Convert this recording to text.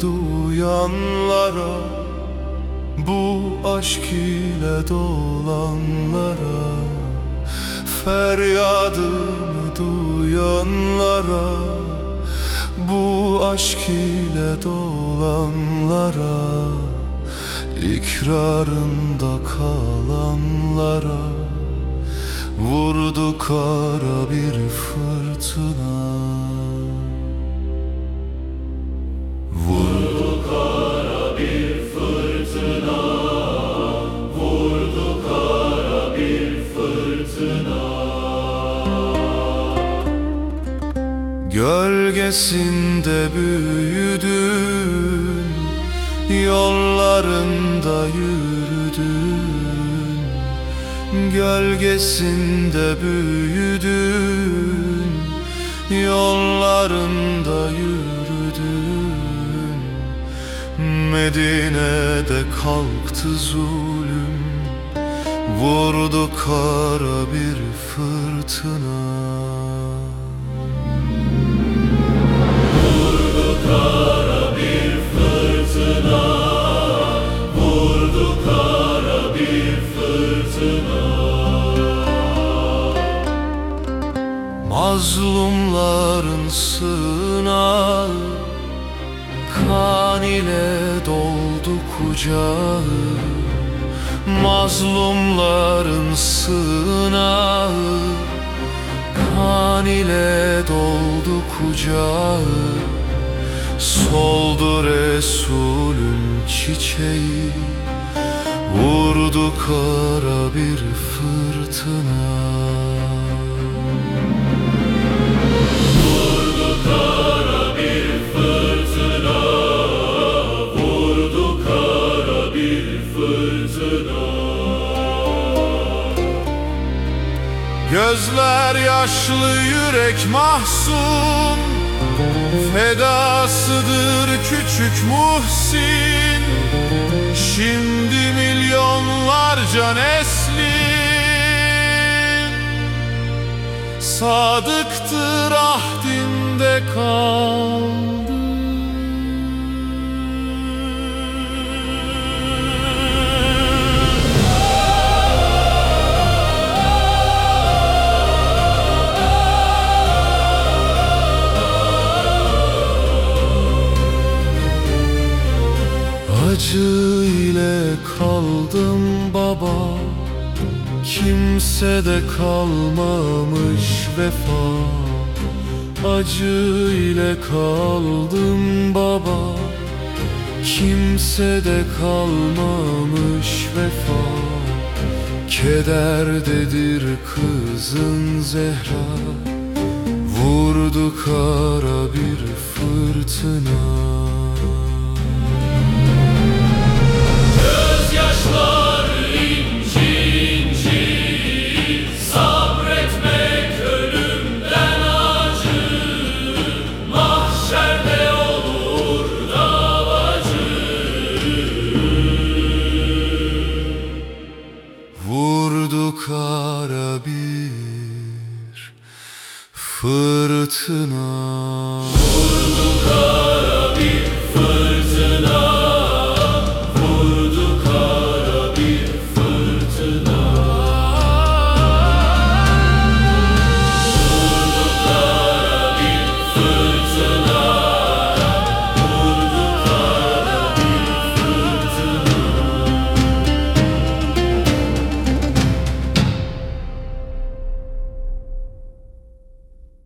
duyanlara Bu aşk ile dolanlara Feryadımı duyanlara Bu aşk ile dolanlara İkrarında kalanlara Vurdu kara bir fırtına Gölgesinde büyüdün Yollarında yürüdün. Gölgesinde büyüdün Yollarında yürüdün. Medine'de kalktı zulüm Vurdu kara bir fırtına Mazlumların sığınağı Kan ile doldu kucağı. Mazlumların sığınağı Kan ile doldu kucağı. Soldu Resulün çiçeği Vurdu kara bir fırtına Gözler yaşlı yürek mahzun. Fedasıdır küçük Muhsin. Şimdi milyonlarca neslin. Sadıktır ahdinde kaldı Acı ile kaldım baba. Kimse de kalmamış vefa. Acı ile kaldım baba. Kimse de kalmamış vefa. Kederdedir kızın Zehra. Vurdu kara bir fırtına Vurdu kara bir fırtına. Kara bir